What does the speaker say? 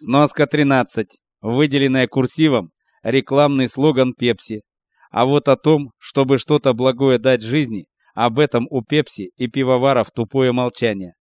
Сноска 13. Выделенная курсивом рекламный слоган Пепси. А вот о том, чтобы что-то благое дать жизни, об этом у Пепси и пивоваров тупое молчание.